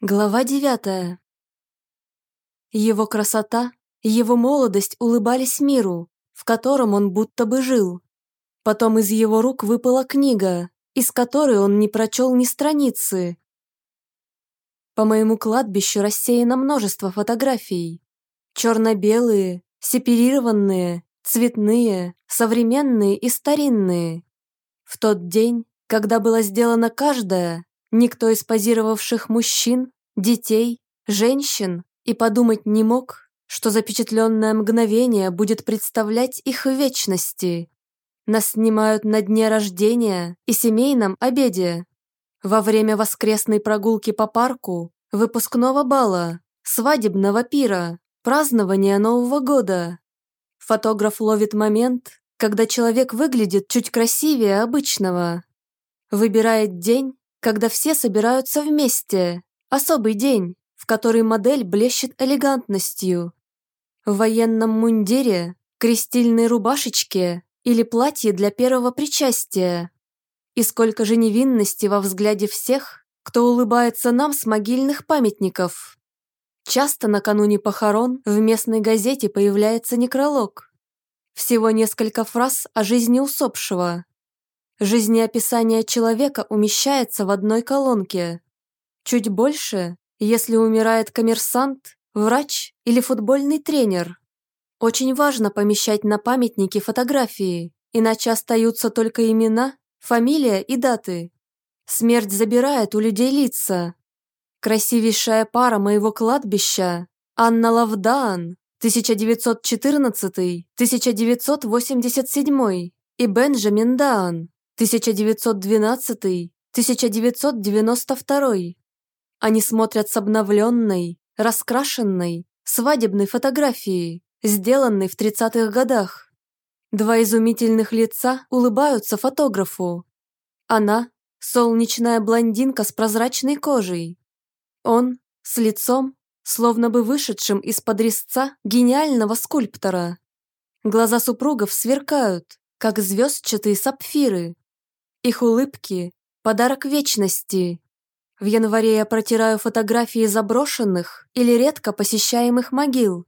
Глава девятая. Его красота, его молодость улыбались миру, в котором он будто бы жил. Потом из его рук выпала книга, из которой он не прочел ни страницы. По моему кладбищу рассеяно множество фотографий. Черно-белые, сепарированные, цветные, современные и старинные. В тот день, когда была сделана каждая, Никто из позировавших мужчин, детей, женщин и подумать не мог, что запечатленное мгновение будет представлять их в вечности. Нас снимают на дне рождения и семейном обеде. Во время воскресной прогулки по парку, выпускного бала, свадебного пира, празднования Нового года. Фотограф ловит момент, когда человек выглядит чуть красивее обычного. Выбирает день, когда все собираются вместе. Особый день, в который модель блещет элегантностью. В военном мундире, крестильной рубашечке или платье для первого причастия. И сколько же невинности во взгляде всех, кто улыбается нам с могильных памятников. Часто накануне похорон в местной газете появляется некролог. Всего несколько фраз о жизни усопшего, Жизнеописание человека умещается в одной колонке. Чуть больше, если умирает коммерсант, врач или футбольный тренер. Очень важно помещать на памятники фотографии, иначе остаются только имена, фамилия и даты. Смерть забирает у людей лица. Красивейшая пара моего кладбища – Анна Лавдаан, 1914-1987 и Бенджамин Даан, 1912-1992. Они смотрят с обновленной, раскрашенной, свадебной фотографии, сделанной в 30-х годах. Два изумительных лица улыбаются фотографу. Она – солнечная блондинка с прозрачной кожей. Он – с лицом, словно бы вышедшим из-под резца гениального скульптора. Глаза супругов сверкают, как звездчатые сапфиры. Их улыбки – подарок вечности. В январе я протираю фотографии заброшенных или редко посещаемых могил.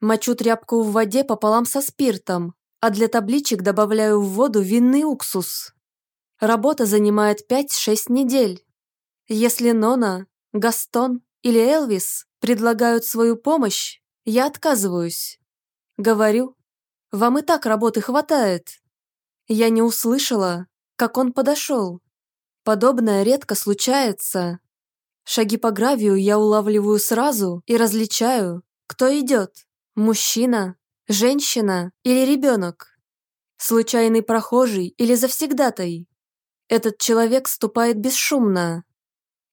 Мочу тряпку в воде пополам со спиртом, а для табличек добавляю в воду винный уксус. Работа занимает 5-6 недель. Если Нона, Гастон или Элвис предлагают свою помощь, я отказываюсь. Говорю, вам и так работы хватает. Я не услышала, как он подошел. Подобное редко случается. Шаги по гравию я улавливаю сразу и различаю, кто идет – мужчина, женщина или ребенок. Случайный прохожий или завсегдатай. Этот человек ступает бесшумно.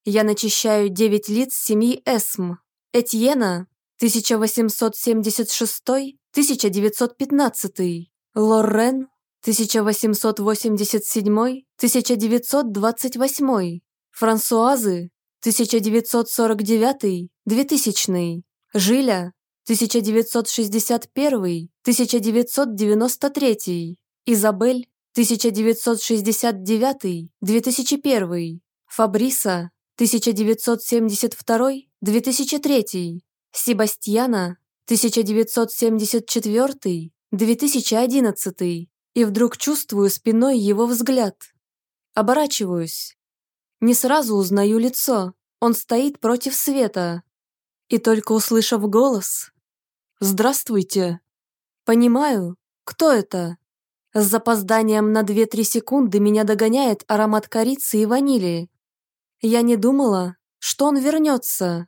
Я начищаю девять лиц семьи Эсм. Этьена, 1876-1915. Лоррен, 1887-1928, Франсуазы, 1949-2000, Жиля, 1961-1993, Изабель, 1969-2001, Фабриса, 1972-2003, Себастьяна, 1974-2011, и вдруг чувствую спиной его взгляд. Оборачиваюсь. Не сразу узнаю лицо, он стоит против света. И только услышав голос «Здравствуйте!» Понимаю, кто это. С запозданием на 2-3 секунды меня догоняет аромат корицы и ванили. Я не думала, что он вернется.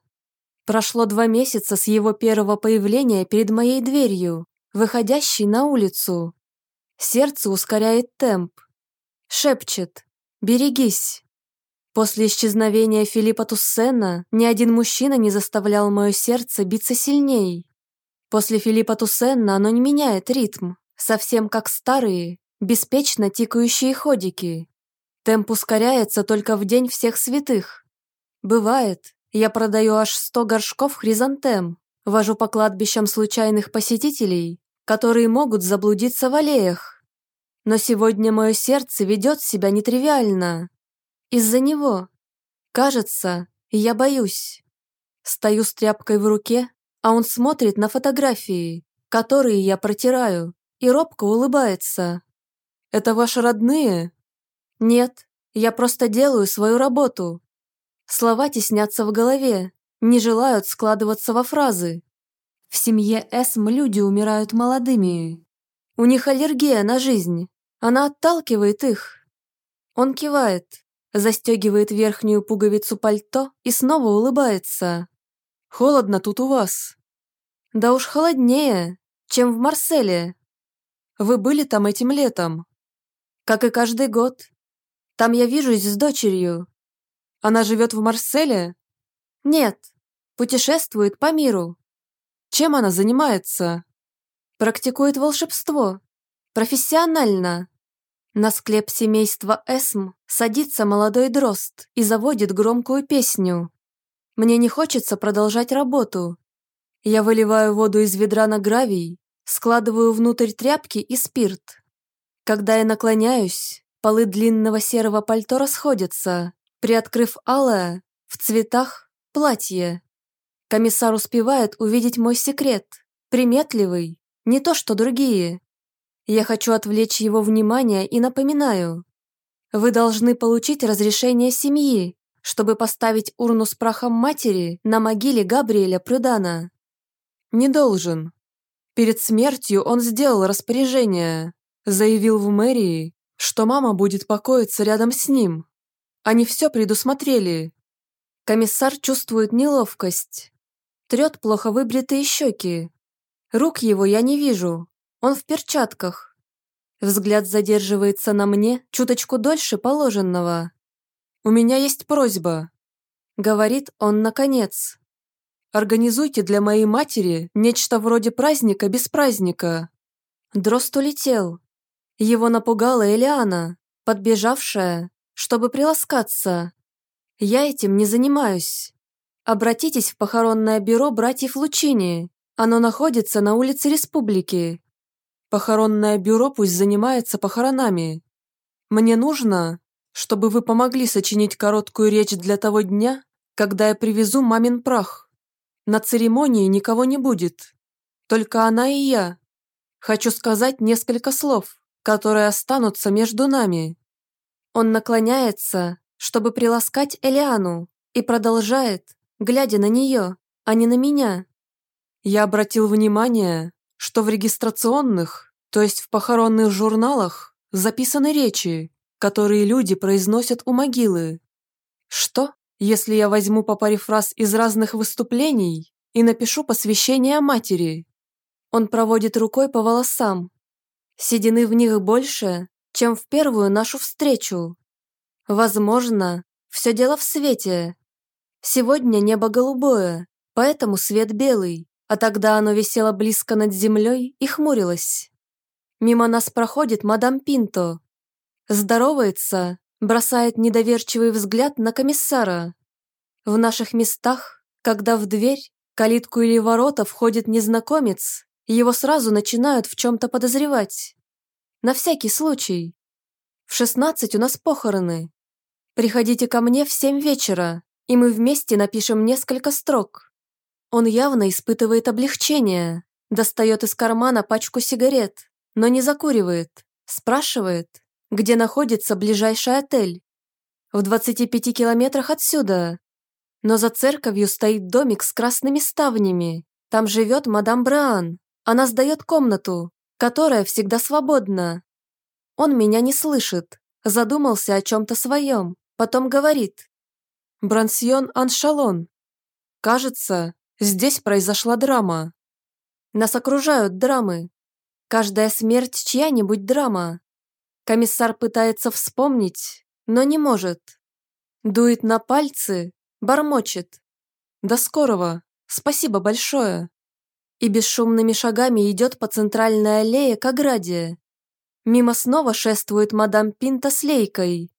Прошло два месяца с его первого появления перед моей дверью, выходящей на улицу. Сердце ускоряет темп. Шепчет «Берегись». После исчезновения Филиппа Туссена ни один мужчина не заставлял мое сердце биться сильней. После Филиппа Туссена оно не меняет ритм, совсем как старые, беспечно тикающие ходики. Темп ускоряется только в день всех святых. Бывает, я продаю аж сто горшков хризантем, вожу по кладбищам случайных посетителей которые могут заблудиться в аллеях. Но сегодня мое сердце ведет себя нетривиально. Из-за него. Кажется, Я боюсь. Стою с тряпкой в руке, а он смотрит на фотографии, которые я протираю, и робко улыбается. «Это ваши родные?» «Нет, я просто делаю свою работу». Слова теснятся в голове, не желают складываться во фразы. В семье Эсм люди умирают молодыми. У них аллергия на жизнь, она отталкивает их. Он кивает, застегивает верхнюю пуговицу пальто и снова улыбается. «Холодно тут у вас». «Да уж холоднее, чем в Марселе. Вы были там этим летом?» «Как и каждый год. Там я вижусь с дочерью». «Она живет в Марселе?» «Нет, путешествует по миру». «Чем она занимается?» «Практикует волшебство. Профессионально». На склеп семейства Эсм садится молодой дрозд и заводит громкую песню. Мне не хочется продолжать работу. Я выливаю воду из ведра на гравий, складываю внутрь тряпки и спирт. Когда я наклоняюсь, полы длинного серого пальто расходятся, приоткрыв алое, в цветах, платье. Комиссар успевает увидеть мой секрет, приметливый, не то что другие. Я хочу отвлечь его внимание и напоминаю. Вы должны получить разрешение семьи, чтобы поставить урну с прахом матери на могиле Габриэля Прюдана. Не должен. Перед смертью он сделал распоряжение, заявил в мэрии, что мама будет покоиться рядом с ним. Они все предусмотрели. Комиссар чувствует неловкость. Трет плохо выбритые щеки. Рук его я не вижу, он в перчатках. Взгляд задерживается на мне чуточку дольше положенного. «У меня есть просьба», — говорит он наконец. «Организуйте для моей матери нечто вроде праздника без праздника». Дрозд улетел. Его напугала Элиана, подбежавшая, чтобы приласкаться. Я этим не занимаюсь. Обратитесь в похоронное бюро братьев Лучини. Оно находится на улице Республики. Похоронное бюро пусть занимается похоронами. Мне нужно, чтобы вы помогли сочинить короткую речь для того дня, когда я привезу мамин прах. На церемонии никого не будет. Только она и я. Хочу сказать несколько слов, которые останутся между нами. Он наклоняется, чтобы приласкать Элиану, и продолжает, глядя на нее, а не на меня. Я обратил внимание, что в регистрационных, то есть в похоронных журналах, записаны речи, которые люди произносят у могилы. Что, если я возьму по паре фраз из разных выступлений и напишу посвящение матери? Он проводит рукой по волосам. Седины в них больше, чем в первую нашу встречу. Возможно, все дело в свете. Сегодня небо голубое, поэтому свет белый а тогда оно висело близко над землей и хмурилось. Мимо нас проходит мадам Пинто. Здоровается, бросает недоверчивый взгляд на комиссара. В наших местах, когда в дверь, калитку или ворота входит незнакомец, его сразу начинают в чем-то подозревать. На всякий случай. В шестнадцать у нас похороны. Приходите ко мне в семь вечера, и мы вместе напишем несколько строк. Он явно испытывает облегчение, достает из кармана пачку сигарет, но не закуривает, спрашивает, где находится ближайший отель. В 25 километрах отсюда. Но за церковью стоит домик с красными ставнями. Там живет мадам Браан. Она сдает комнату, которая всегда свободна. Он меня не слышит, задумался о чем-то своем, потом говорит. Брансьон Аншалон. Кажется, Здесь произошла драма. Нас окружают драмы. Каждая смерть чья-нибудь драма. Комиссар пытается вспомнить, но не может. Дует на пальцы, бормочет. До скорого, спасибо большое. И бесшумными шагами идет по центральной аллее к ограде. Мимо снова шествует мадам Пинта с лейкой.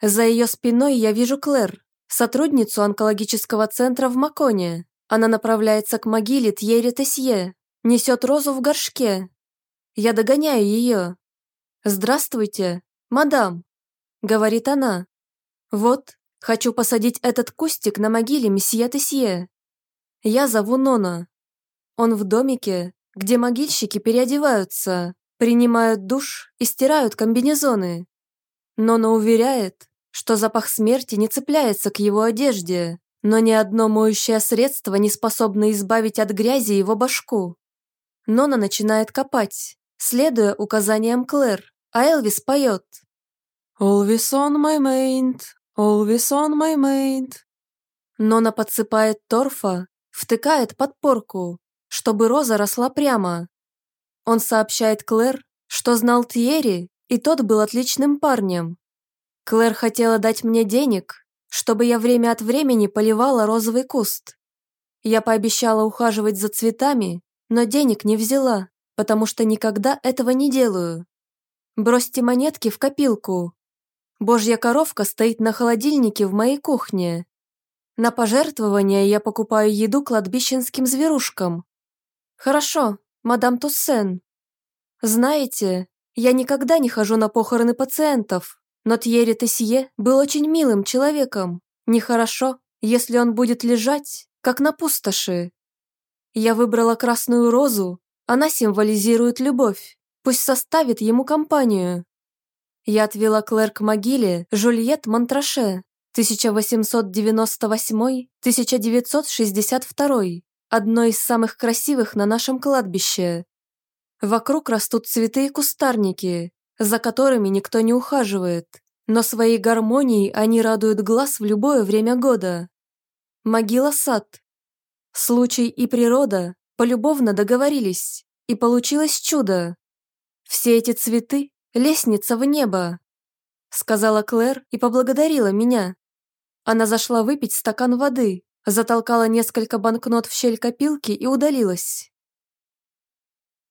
За ее спиной я вижу Клэр, сотрудницу онкологического центра в Маконе. Она направляется к могиле Тьерри Тесье, несет розу в горшке. Я догоняю ее. «Здравствуйте, мадам», — говорит она. «Вот, Хочу посадить этот кустик на могиле месье Тесье. Я зову Нона. Он в домике, где могильщики переодеваются, принимают душ и стирают комбинезоны. Нона уверяет, что запах смерти не цепляется к его одежде, но ни одно моющее средство не способно избавить от грязи его башку. Нона начинает копать, следуя указаниям Клэр, а Элвис поет. «Always on my mind, always on my mind». Нона подсыпает торфа, втыкает подпорку, чтобы роза росла прямо. Он сообщает Клэр, что знал Тьерри, и тот был отличным парнем. Клэр хотела дать мне денег, чтобы я время от времени поливала розовый куст. Я пообещала ухаживать за цветами, но денег не взяла, потому что никогда этого не делаю. Бросьте монетки в копилку. Божья коровка стоит на холодильнике в моей кухне. На пожертвования я покупаю еду кладбищенским зверушкам. Хорошо, мадам Туссен. Знаете, я никогда не хожу на похороны пациентов, но Тьерри Тесье был очень милым человеком. Нехорошо, если он будет лежать, как на пустоши. Я выбрала красную розу, она символизирует любовь, пусть составит ему компанию. Я отвела Клэр к могиле Жульет Монтраше, 1898-1962, одной из самых красивых на нашем кладбище. Вокруг растут цветы и кустарники, за которыми никто не ухаживает, но своей гармонией они радуют глаз в любое время года. Могила-сад. Случай и природа полюбовно договорились, и получилось чудо. Все эти цветы – лестница в небо, сказала Клэр и поблагодарила меня. Она зашла выпить стакан воды, затолкала несколько банкнот в щель копилки и удалилась.